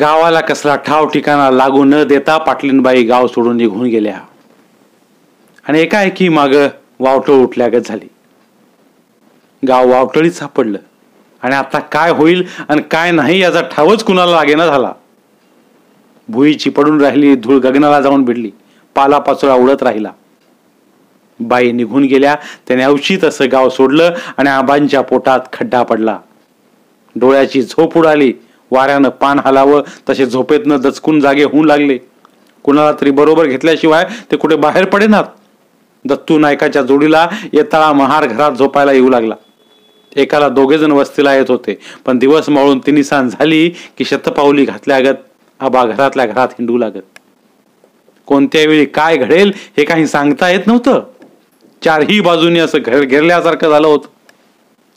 गावाला कसला ठाव ठिकाणा लागू न देता पाटलीनबाई गाव सोडून निघून गेल्या. आणि एकाएकी माग वावटळ उठल्यागत झाली. गाव वावटळीत सापडलं. आणि आता काय होईल आणि काय नाही याचा ठावच कुणाला लागेना झाला. भुईची पडून राहिली धूळ गगनाला जाऊन भिडली पालापाचोळा उडत राहिला. बाई निघून गेल्या त्याने अवचित असं गाव सोडलं आणि आबांच्या पोटात खड्डा पडला. डोळ्याची झोप उडाली वाऱ्यानं पान हलावं तसे झोपेतनं दचकून जागे होऊन लागले. कुणाला तरी बरोबर घेतल्याशिवाय ते कुठे बाहेर पडेनात दत्तू नायकाच्या जोडीला येताळा महार घरात झोपायला येऊ लागला. एकाला दोघे जण वस्तीला येत होते पण दिवस माळून तिन्ही सांज झाली की शतपावली घातल्यागत आबा घरातल्या घरात हिंडू लागत. कोणत्या वेळी काय घडेल हे काही सांगता येत नव्हतं. चारही बाजूनी असं घर घेरल्यासारखं झालं होतं.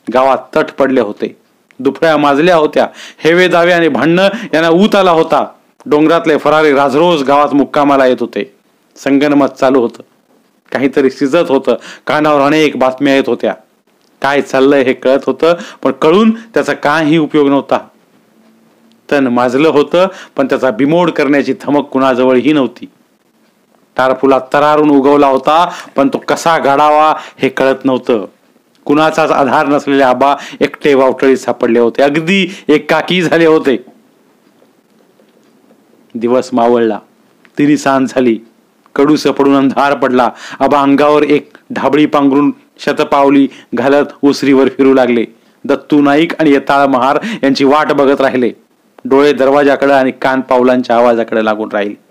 गावात तट पडले होते. दुफळ्या माजल्या होत्या. हेवे दावे आणि भांडणं यांना ऊत आला होता. डोंगरातले फरारी राजरोज गावात मुक्कामाला येत होते. संगनमत चालू होतं. काहीतरी शिजत होतं. कानावर अनेक बातम्या येत होत्या. काय चाललंय हे कळत होतं पण कळून त्याचा काही उपयोग नव्हता. तन माजलं होतं पण त्याचा बिमोड करण्याची धमक कुणाजवळही नव्हती. टारफुला तरारून उगवला होता पण तो कसा गाडावा हे कळत नव्हतं. कुणाचाच आधार नसलेले आबा एकटे वावटळीत सापडले होते. अगदी एकाकी झाले होते. दिवस मावळला. तिरी सांज झाली. कडूस पडून अंधार पडला. आबा अंगावर एक ढाबळी पांघरून शतपावली घालत उसरीवर फिरू लागले. दत्तू नाईक आणि यताळ महार यांची वाट बघत राहिले. डोळे दरवाजाकडे आणि कान पावलांच्या आवाजाकडे लागून राहिले.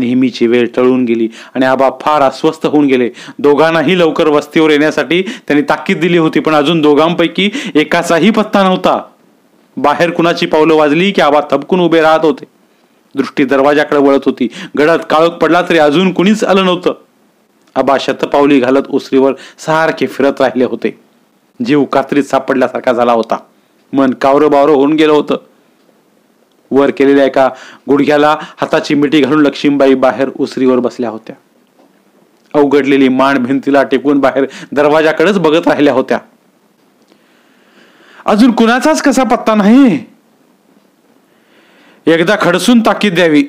नेहमीची वेळ टळून गेली आणि आबा फार अस्वस्थ होऊन गेले. दोघांनाही लवकर वस्तीवर येण्यासाठी त्यांनी ताकीद दिली होती पण अजून दोघांपैकी एकाचाही पत्ता नव्हता. बाहेर कुणाची पावलं वाजली की आबा थपकून उभे राहत होते. दृष्टी दरवाजाकडे वळत होती. गडात काळोख पडला तरी अजून कुणीच आलं नव्हतं. आबा शतपावली घालत उसरीवर सारखे फिरत राहिले होते. जीव कात्रीत सापडल्यासारखा झाला होता. मन कावरं बावरं होऊन गेलं होतं. वर केलेल्या एका गुडघ्याला हाताची मिठी घालून लक्ष्मीबाई बाहेर उसरीवर बसल्या होत्या. अवघडलेली मान भिंतीला टेकून बाहेर दरवाजाकडेच बघत राहिल्या होत्या. अजून कुणाचाच कसा पत्ता नाही? एकदा खडसून ताकीद द्यावी.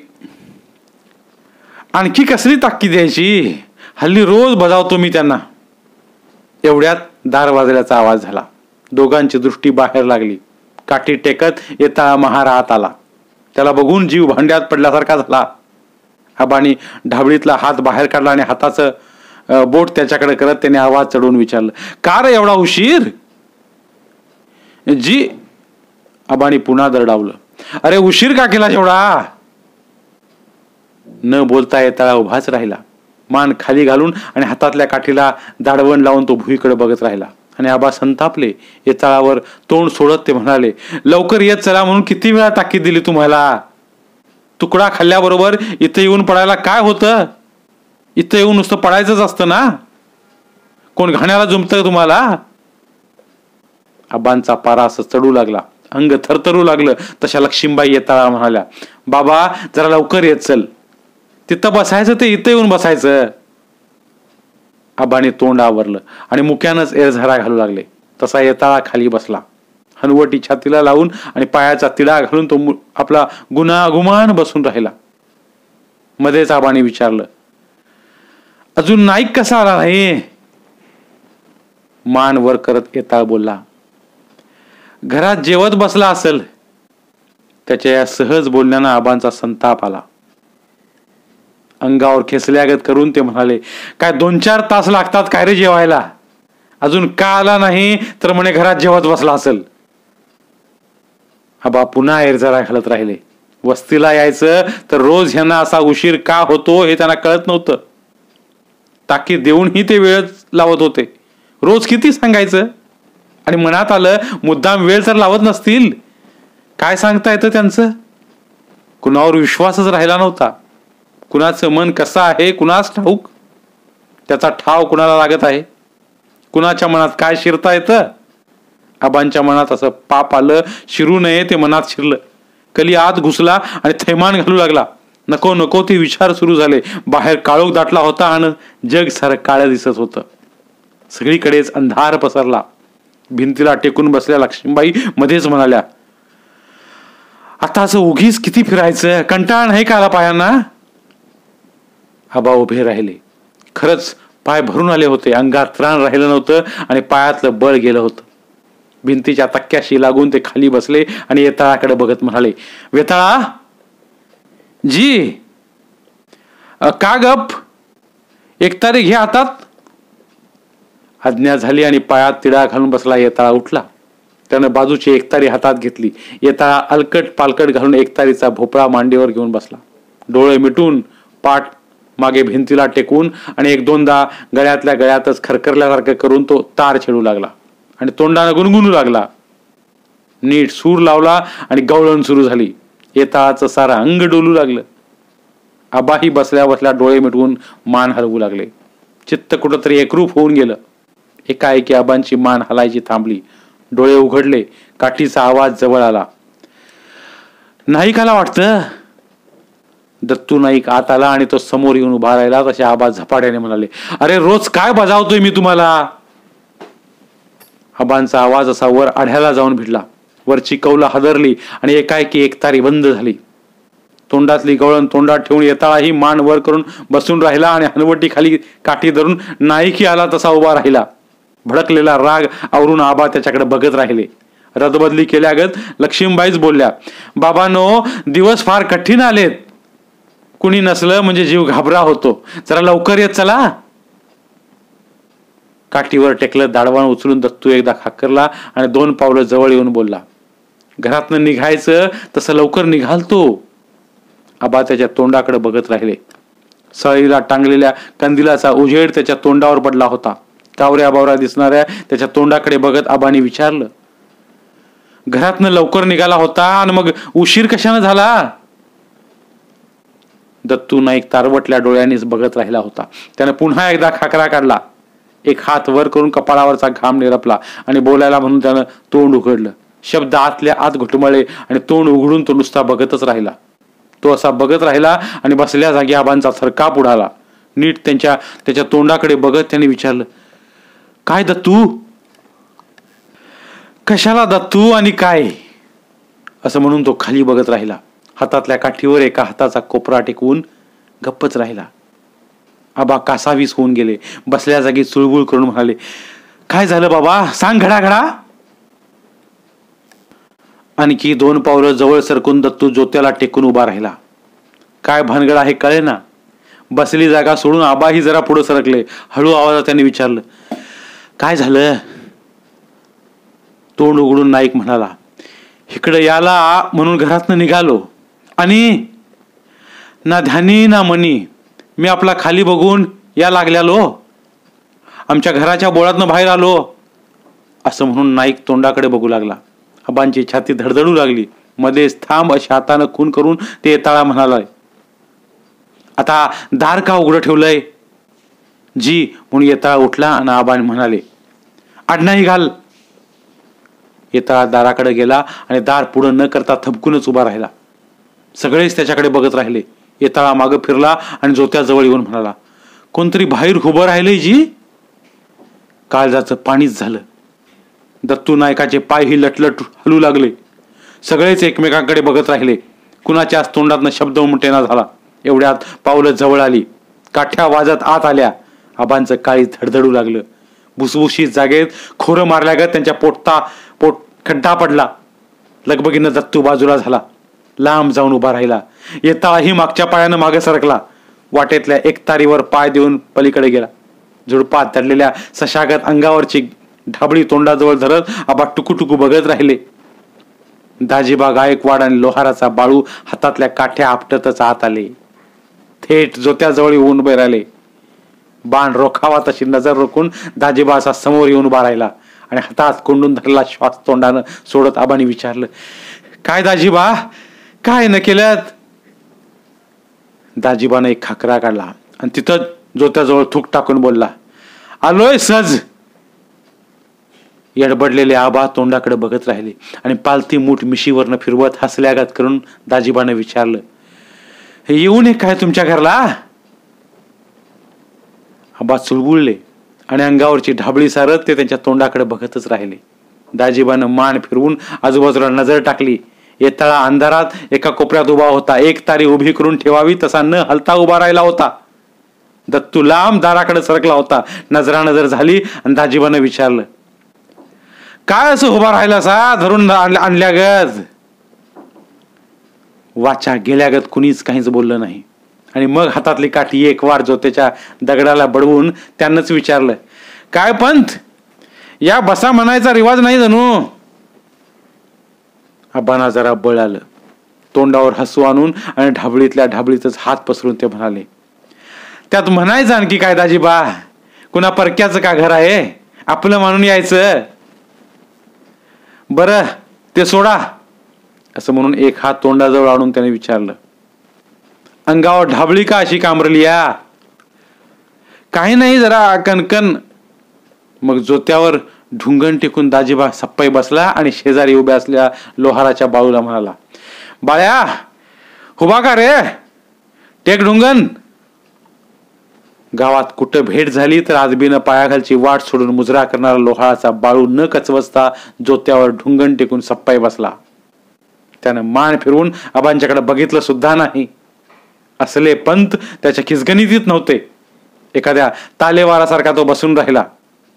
आणखी कसली ताकीद द्यायची? हल्ली रोज बजावतो मी त्यांना. एवढ्यात दार वाजल्याचा आवाज झाला. दोघांची दृष्टी बाहेर लागली. काठी टेकत येता महारात आला. त्याला बघून जीव भांड्यात पडल्यासारखा झाला. आबानी ढाबळीतला हात बाहेर काढला आणि हाताचं बोट त्याच्याकडे करत त्याने आवाज चढवून विचारलं का रे एवढा उशीर? जी आबानी पुन्हा दरडावलं अरे उशीर का केला एवढा? न बोलता येताळा उभाच राहिला मान खाली घालून आणि हातातल्या काठीला दाडवण लावून तो भुईकडे बघत राहिला. आणि आबा संतापले. येताळावर तोंड सोडत ते म्हणाले लवकर येत चला म्हणून किती वेळा ताकीद दिली तुम्हाला? तुकडा खाल्ल्याबरोबर इथं येऊन पडायला काय होतं? इथं येऊन नुसतं पडायचंच असतं ना? कोण घाण्याला जुमतं तुम्हाला? आबांचा पारा असं चढू लागला. अंग थरथरू लागलं. तशा लक्ष्मीबाई येताळा म्हणाल्या बाबा जरा लवकर येत चल. तिथं बसायचं ते इथं येऊन बसायचं. आबाने तोंड आवरलं आणि मुक्यानंच एरझारा घालू लागले. तसा येताळा खाली बसला. हनवटी छातीला लावून आणि पायाचा तिडा घालून तो आपला गुणागुमान बसून राहिला. मध्येच आबाने विचारलं अजून नाईक कसा आला नाही? मान वर करत येताळ बोलला घरात जेवत बसला असेल. त्याच्या या सहज बोलण्यानं आबांचा संताप आला. अंगावर खेचल्यागत करून ते म्हणाले काय दोन चार तास लागतात काय रे जेवायला? अजून का आला नाही तर म्हणे घरात जेवत बसला असेल. आबा पुन्हा एरजरा घालत राहिले. वस्तीला यायचं तर रोज ह्यांना असा उशीर का होतो हे त्यांना कळत नव्हतं. टाकी देऊनही ते वेळ लावत होते. रोज किती सांगायचं? आणि मनात आलं मुद्दाम वेळ तर लावत नसतील. काय सांगता येतं त्यांचं? कुणावर विश्वासच राहिला नव्हता. कुणाचं मन कसं आहे कुणास ठाऊक? त्याचा ठाव कुणाला लागत आहे? कुणाच्या मनात काय शिरता येतं? आबांच्या मनात असं पाप आलं शिरू नये ते मनात शिरलं. कली आत घुसला आणि थैमान घालू लागला. नको नको ते विचार सुरू झाले. बाहेर काळोख दाटला होता आणि जग सारं काळं दिसत होतं. सगळीकडेच अंधार पसरला. भिंतीला टेकून बसल्या लक्ष्मीबाई मध्येच म्हणाल्या आता असं उगीच किती फिरायचं? कंटाळ नाही का आला पायांना? आबा उभे राहिले. खरंच पाय भरून आले होते. अंगात त्राण राहिलं नव्हतं आणि पायातलं बळ गेलं होतं. भिंतीच्या तक्क्याशी लागून ते खाली बसले आणि येताळाकडे बघत म्हणाले वेताळा जी का गप? एक तारीख घ्या हातात. आज्ञा झाली आणि पायात तिडा घालून बसला येताळा उठला. त्यानं बाजूची एकतारी हातात घेतली. येताळा अलकट पालकट घालून एकतारीचा भोपळा मांडीवर घेऊन बसला. डोळे मिटून पाठ मागे भिंतीला टेकून आणि एक दोनदा गळ्यातल्या गळ्यातच खरखरल्यासारखं करून तो तार छेडू लागला. आणि तोंडानं गुणगुणू लागला. नीट सूर लावला आणि गवळण सुरू झाली. येताळाचं सारं अंग डोलू लागलं. आबाही बसल्या बसल्या डोळे मिटवून मान हलवू लागले. चित्त कुठंतरी एकरूप होऊन गेलं. एकाएकी आबांची मान हलायची थांबली. डोळे उघडले. काठीचा आवाज जवळ आला. नाही खाला वाटतं? दत्तू नाईक आत आला आणि तो समोर येऊन उभा राहिला. तसे आबा झपाट्याने म्हणाले अरे रोज काय बजावतोय मी तुम्हाला? आबांचा आवाज असा वर आढ्याला जाऊन भिडला. वरची कौला हदरली आणि एकाएकी एकतारी बंद झाली. तोंडातली गवळण तोंडात ठेवून येताळाही मान वर करून बसून राहिला आणि हनवटी खाली काठी धरून नाईकी आला तसा उभा राहिला. भडकलेला राग आवरून आबा त्याच्याकडे बघत राहिले. रदबदली केल्यागत लक्ष्मीबाईच बोलल्या बाबानो दिवस फार कठीण आलेत. कुणी नसलं म्हणजे जीव घाबरा होतो. जरा लवकर येत चला. काठीवर टेकलं दाडवाण उचलून दत्तू एकदा खाकरला आणि दोन पावलं जवळ येऊन बोलला घरातनं निघायचं तसं लवकर निघालतो आबा त्याच्या तोंडाकडे बघत राहिले. सळीला टांगलेल्या कंदिलाचा उजेड त्याच्या तोंडावर पडला होता. कावऱ्या बावऱ्या दिसणाऱ्या त्याच्या तोंडाकडे बघत आबाने विचारलं घरातनं लवकर निघाला होता आणि मग उशीर कशानं झाला? दत्तू नाईक तारवटल्या डोळ्यांनीच बघत राहिला होता. त्याने पुन्हा एकदा खाकरा काढला. एक हात वर करून कपाळावरचा घाम निरपला आणि बोलायला म्हणून त्यानं तोंड उघडलं. शब्द आतल्या आत घुटमळले आणि तोंड उघडून तो नुसता बघतच राहिला. तो असा बघत राहिला आणि बसल्या जागी आबांचा थरकाप उडाला. नीट त्यांच्या त्याच्या तोंडाकडे बघत त्याने विचारलं काय दत्तू? कशाला दत्तू आणि काय? असं म्हणून तो खाली बघत राहिला. हातातल्या काठीवर एका हाताचा कोपरा टेकवून गप्पच राहिला. आबा कासावीस होऊन गेले. बसल्या जागी चुळबुळ करून म्हणाले काय झालं बाबा? सांग घडा घडा आणखी दोन पावलं जवळ सरकून दत्तू जोत्याला टेकून उभा राहिला. काय भानगड आहे कळे ना बसली जागा सोडून आबाही जरा पुढे सरकले. हळू आवाजात त्याने विचारलं काय झालं? तोंड उघडून नाईक म्हणाला इकडे याला म्हणून घरातनं निघालो. आणि ना ध्यानी ना मनी. मी आपला खाली बघून या लागल्यालो. आमच्या घराच्या बोळातनं बाहेर आलो. असं म्हणून नाईक तोंडाकडे बघू लागला. आबांची छाती धडधडू लागली. मध्येच थांब अशा हातानं खून करून ते येताळा म्हणालाय. आता दार का उघडं ठेवलंय? जी म्हणून येताळा उठला आणि आबाने म्हणाले आडनाही घाल. येताळा दाराकडे गेला आणि दार पुढं न करता थपकूनच उभा राहिला. सगळेच त्याच्याकडे बघत राहिले. येताळा मागं फिरला आणि जोत्याजवळ येऊन म्हणाला कोणतरी बाहेर उभं राहिलंय जी? काळजाचं पाणीच झालं. दत्तू नायकाचे पाय ही लटलट हलू लागले. सगळेच एकमेकांकडे बघत राहिले. कुणाच्याच तोंडातनं शब्द उमटेना झाला. एवढ्यात पावलं जवळ आली. काठ्या वाजत आत आल्या. आबांचं काळी धडधडू लागलं. भुसभुशीत जागेत खोरं मारल्यागत त्यांच्या पोटता पोट खड्डा पडला. लगबगीनं दत्तू बाजूला झाला. लांब जाऊन उभा राहिला. येताही मागच्या पायानं मागे सरकला. वाटेतल्या एक तारीवर पाय देऊन पलीकडे गेला. झुडपात दडलेल्या सशागत अंगावरची ढाबळी तोंडाजवळ धरत आबा टुकू बघत राहिले. दाजीबा गायकवाड आणि लोहाराचा बाळू हातातल्या काठ्या आपटतच आत आले. थेट जोत्याजवळ येऊन उभे राहिले. बाण रोखावा तशी नजर रोखून दाजीबा असा समोर येऊन उभा राहिला आणि हातात कोंडून धरला श्वास तोंडानं सोडत आबाने विचारलं काय दाजीबा? काय न केल्यात? दाजीबानं एक खाकरा काढला आणि तिथं जोत्याजवळ थूक टाकून बोलला आलोय सज. येडबडलेले आबा तोंडाकडे बघत राहिले आणि पालती मूठ मिशीवरनं फिरवत हसल्यागात करून दाजीबानं विचारलं हे येऊ नये काय तुमच्या घरला? आबा चुळबुळले आणि अंगावरची ढाबळी सारत ते त्यांच्या तोंडाकडे बघतच राहिले. दाजीबानं मान फिरवून आजूबाजूला नजर टाकली. येताळा अंधारात एका कोपऱ्यात उभा होता. एक तारी उभी करून ठेवावी तसा न हलता उभा राहिला होता. दत्तू लांब दाराकडे सरकला होता. नजरानजर झाली आणि दाजीबानं विचारलं काय असं उभा राहिला सा धरून आणल्या गज वाचा गेल्यागत कुणीच काहीच बोललं नाही. आणि मग हातातली काठी एक वार जो त्याच्या दगडाला बडवून त्यांनाच विचारलं काय पंथ या बसा म्हणायचा रिवाज नाही जणू. आबांना जरा बळ आलं तोंडावर हसू आणून आणि ढाबळीतल्या ढाबळीतच हात पसरून ते म्हणाले त्यात म्हणायचं आणखी काय दाजीबा कुणा परक्याचं का घर आहे? आपलं मानून यायचं. बरं ते सोडा. असं म्हणून एक हात तोंडाजवळ आणून त्याने विचारलं अंगावर ढाबळी का अशी कांबरली या? काही नाही जरा कणकण. मग जोत्यावर ढुंगण टेकून दाजीबा सप्पाई बसला आणि शेजारी उभ्या असल्या लोहाराच्या बाळूला म्हणाला बाळ्या हुबा का रे? टेक ढुंगण. गावात कुठं भेट झाली तर आजबीनं पायाखालची वाट सोडून मुजरा करणारा लोहाराचा बाळू न कचवसता जोत्यावर ढुंगण टेकून सप्पाई बसला. त्यानं मान फिरवून आबांच्याकडे बघितलं सुद्धा नाही. असले पंत त्याच्या खिसगणितीत नव्हते. एखाद्या तालेवारासारखा तो बसून राहिला.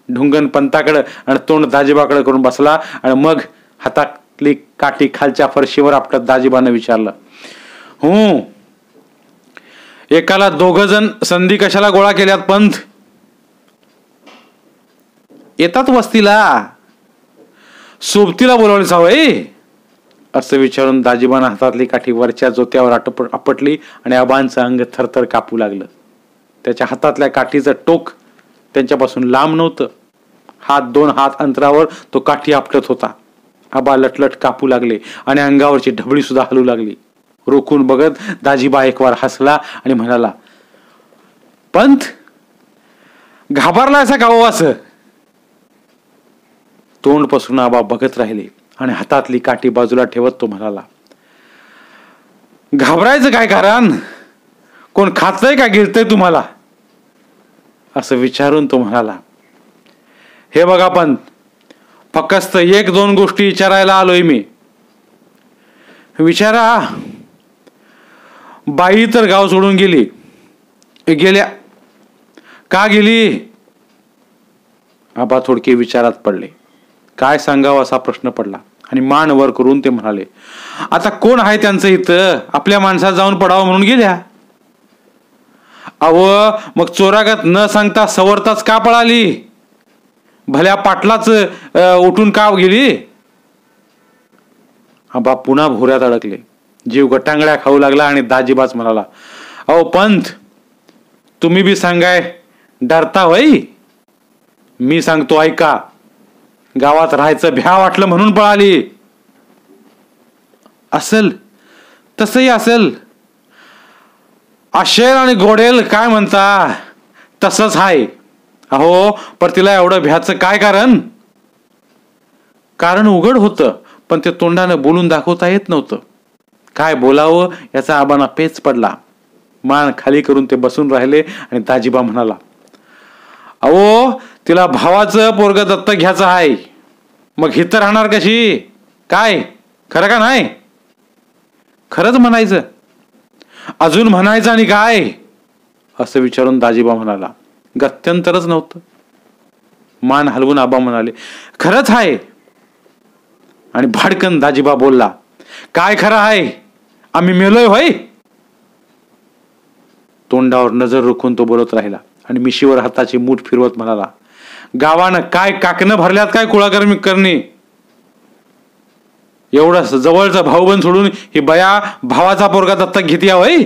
ढुंगण पंताकडं आणि तोंड दाजीबाकडं करून बसला आणि मग हातातली काठी खालच्या फरशीवर आपटत दाजीबानं विचारलं हू एकाला दोघ जण संधी कशाला गोळा केल्यात पंथ? येतात वस्तीला. सोबतीला बोलावली सावय असं विचारून दाजीबानं हातातली काठी वरच्या जोत्यावर आटप आपटली आणि आबांचं अंग थरथर कापू लागलं. त्याच्या हातातल्या काठीचं टोक त्यांच्यापासून लांब नव्हतं. हात दोन हात अंतरावर तो काठी आपटत होता. आबा लटलट कापू लागले आणि अंगावरची ढबळी सुद्धा हलू लागली. रोखून बघत दाजीबा एक वार हसला आणि म्हणाला पंथ घाबरला असा गाव हो असं? तोंड पसरून आबा बघत राहिले आणि हातातली काठी बाजूला ठेवत तो म्हणाला घाबरायचं काय कारण? कोण खातय का गिरतय तुम्हाला? असं विचारून तो म्हणाला हे बघा पण फक्त एक दोन गोष्टी विचारायला आलोय मी. विचारा बाई तर गाव सोडून गेली. गेल्या का गेली? आबा थोडके विचारात पडले. काय सांगावं असा प्रश्न पडला. आणि मान वर करून ते म्हणाले आता कोण आहे त्यांचं इथं? आपल्या माणसात जाऊन पडावं म्हणून गेल्या? अव मग चोरागत न सांगता सवरताच का पळाली? भल्या पाटलाच उठून का गेली? आबा पुन्हा भोऱ्यात अडकले. जीव गटांगड्या खाऊ लागला आणि दाजीबाच म्हणाला अहो पंथ तुम्ही बी सांगाय डरता होई? मी सांगतो ऐका गावात राहायचं भ्या वाटलं म्हणून पळाली. असेल तसही असेल अशेर आणि गोडेल काय म्हणता? तसंच हाय. अहो पर तिला एवढं भ्याचं काय कारण? कारण उघड होतं पण ते तोंडानं बोलून दाखवता येत नव्हतं. काय बोलावं याचा आबाना पेच पडला. मान खाली करून ते बसून राहिले आणि दाजीबा म्हणाला अहो तिला भावाचं पोरग दत्त घ्यायचं आहे मग हित राहणार कशी? काय? खरं का नाही? खरंच म्हणायचं. अजून म्हणायचं आणि काय? असं विचारून दाजीबा म्हणाला. गत्यंतरच नव्हतं. मान हलवून आबा म्हणाले खरंच आहे. आणि भाडकन दाजीबा बोलला काय खरं आहे? आम्ही मेलोय होय? तोंडावर नजर रोखून तो बोलत राहिला आणि मिशीवर हाताची मूठ फिरवत म्हणाला गावानं काय काकणं भरल्यात काय कुळागरमी करणे? एवढं जवळचा भाऊबंद सोडून ही बया भावाचा पोरगा दत्तक घेते होय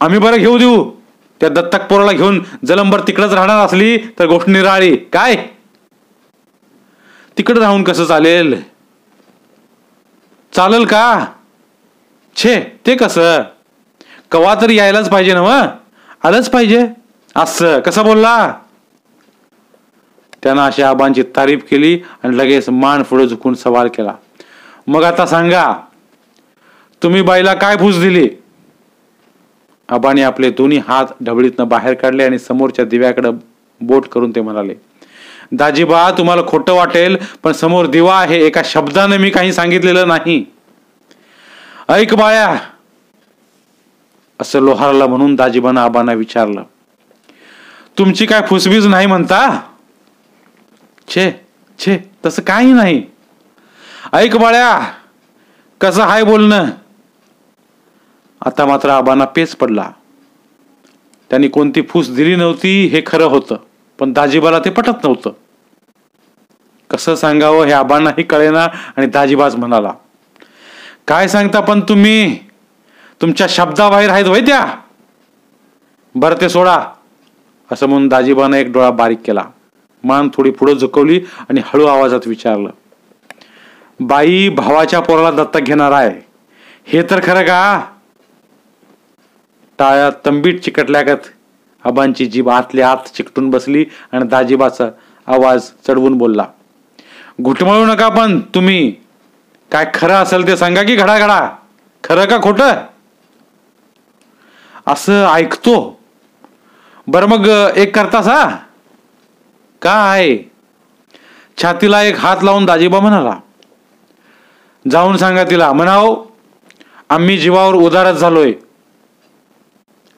आम्ही बरं घेऊ देऊ. त्या दत्तक पोराला घेऊन जलंबर तिकडच राहणार असली तर गोष्ट निराळी. काय? तिकडं राहून कसं चालेल? चालेल का? छे ते कसं? कवा तरी यायलाच पाहिजे ना मग आलंच पाहिजे. असं कसं बोलला? त्यानं अशा आबांची तारीफ केली आणि लगेच मान पुढे झुकून सवाल केला. मग आता सांगा तुम्ही बाईला काय फूस दिली? आबाने आपले दोन्ही हात ढबळीतनं बाहेर काढले आणि समोरच्या दिव्याकडे बोट करून ते म्हणाले दाजीबा तुम्हाला खोटं वाटेल पण समोर दिवा आहे एका शब्दाने मी काही सांगितलेलं नाही. ऐक बाया असं लोहारला म्हणून दाजीबानं आबांना विचारलं तुमची काय फुसबीज नाही म्हणता? छे छे तसं काही नाही. ऐक बाळ्या कसं हाय बोलणं? आता मात्र आबांना पेच पडला. त्यांनी कोणती फूस दिली नव्हती हे खरं होतं पण दाजीबाला ते पटत नव्हतं. कसं सांगावं हे आबांनाही कळेना आणि दाजीबाज म्हणाला काय सांगता पण तुम्ही? तुमच्या शब्दाबाहेर आहेत वय त्या. बरं ते सोडा असं म्हणून दाजीबानं एक डोळा बारीक केला. मान थोडी पुढे झुकवली आणि हळू आवाजात विचारलं बाई भावाच्या पोराला दत्तक घेणार आहे. हे तर खरं का? टाळ्या तंबीट चिकटल्यागत आबांची जीभ आतल्या आत चिकटून बसली आणि दाजीबाचा आवाज चढवून बोलला घुटमळू नका पण तुम्ही. काय खरं असेल ते सांगा की घडा घडा खरं का खोट? असं ऐकतो. बर मग एक करता सा काय? छातीला एक हात लावून दाजीबा म्हणाला जाऊन सांगा तिला म्हणाव आम्ही जीवावर उदारच झालोय.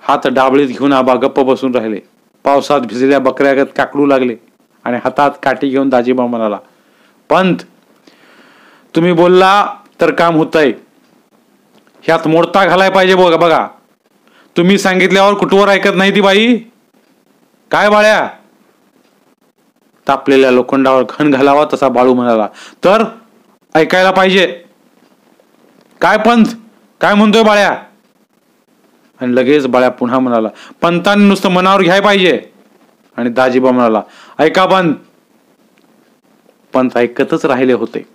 हात डाबळीत घेऊन आबा गप्प बसून राहिले. पावसात भिजलेल्या बकऱ्यागत काकडू लागले आणि हातात काठी घेऊन दाजीबा म्हणाला पंत तुम्ही बोलला तर काम होतंय. ह्यात मोडता घालाय पाहिजे बघा बघा. तुम्ही सांगितल्यावर कुठवर ऐकत नाही ती बाई. काय बाळ्या? तापलेल्या लोखंडावर खण घालावा तसा बाळू म्हणाला. तर ऐकायला पाहिजे. काय पंत? काय म्हणतोय बाळ्या? आणि लगेच बाळ्या पुन्हा म्हणाला पंतांनी नुसतं मनावर घ्याय पाहिजे. आणि दाजीबा म्हणाला ऐका पंत. पंत ऐकतच राहिले होते.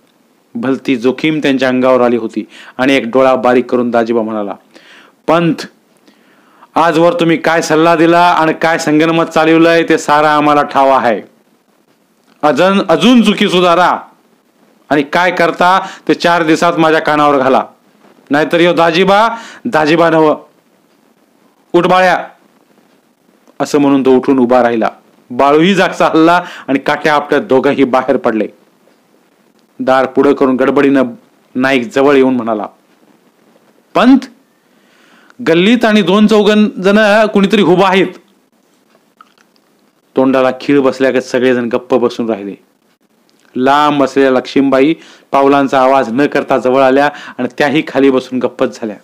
भलती जोखीम त्यांच्या अंगावर आली होती आणि एक डोळा बारीक करून दाजीबा म्हणाला पंत आजवर तुम्ही काय सल्ला दिला आणि काय संगणमत चालवलंय ते सारा आम्हाला ठाव आहे. अजून अजून चुकी सुधारा. आणि काय करता? ते चार दिवसात माझ्या कानावर घाला. नाहीतर यो दाजीबा दाजीबा नव. उठबाळ्या असं म्हणून तो उठून उभा राहिला. बाळूही जागचा हल्ला आणि काट्या आपल्या दोघंही बाहेर पडले. दार पुढं करून गडबडीनं नाईक जवळ येऊन म्हणाला पंत गल्लीत आणि दोन चौघन जण कुणीतरी उभा आहेत. तोंडाला खीळ बसल्यागत सगळेजण गप्प बसून राहिले. लांब असलेल्या लक्ष्मीबाई पावलांचा आवाज न करता जवळ आल्या आणि त्याही खाली बसून गप्पच झाल्या.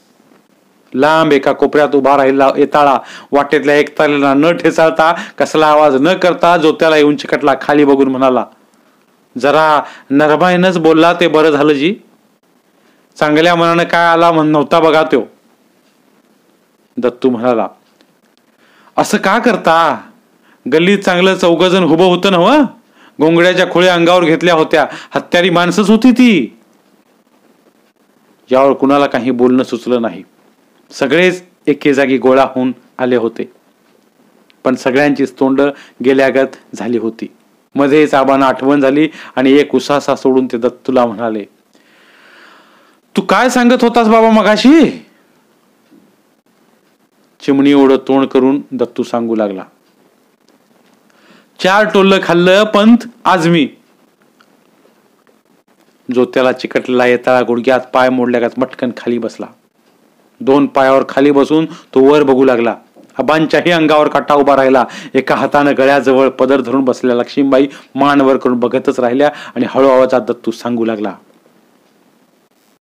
लांब एका कोपऱ्यात उभा राहिला येताळा. वाटेतल्या एकतालेला न ठेचाळता कसला आवाज न करता जो त्याला येऊन चिकटला खाली बघून म्हणाला जरा नरमाईनच बोलला ते बरं झालं जी. चांगल्या मनानं काय आला म्हण नव्हता बघा तो. दत्तू म्हणाला असं का करता? गल्लीत चांगलं चौघजण उभं होतं ना व गोंगड्याच्या खोळ्या अंगावर घेतल्या होत्या. हत्यारी माणसंच होती ती. यावर कुणाला काही बोलणं सुचलं नाही. सगळेच एके जागी गोळा होऊन आले होते. पण सगळ्यांचीच तोंड गेल्यागत झाली होती. मध्येच आबांना आठवण झाली आणि एक उसासा सोडून ते दत्तूला म्हणाले तू काय सांगत होतास बाबा मगाशी? चिमणी एवढं तोंड करून दत्तू सांगू लागला चार टोललं खाल्लं पण आज मी. जो त्याला चिकटलेला येताळा गुडघ्यात पाय मोडल्यागत मटकन खाली बसला. दोन पायावर खाली बसून तो वर बघू लागला. आबांच्याही अंगावर काटा उभा राहिला. एका हातानं गळ्याजवळ पदर धरून बसलेल्या लक्ष्मीबाई मान वर करून बघतच राहिल्या आणि हळू आवाजात दत्तू सांगू लागला.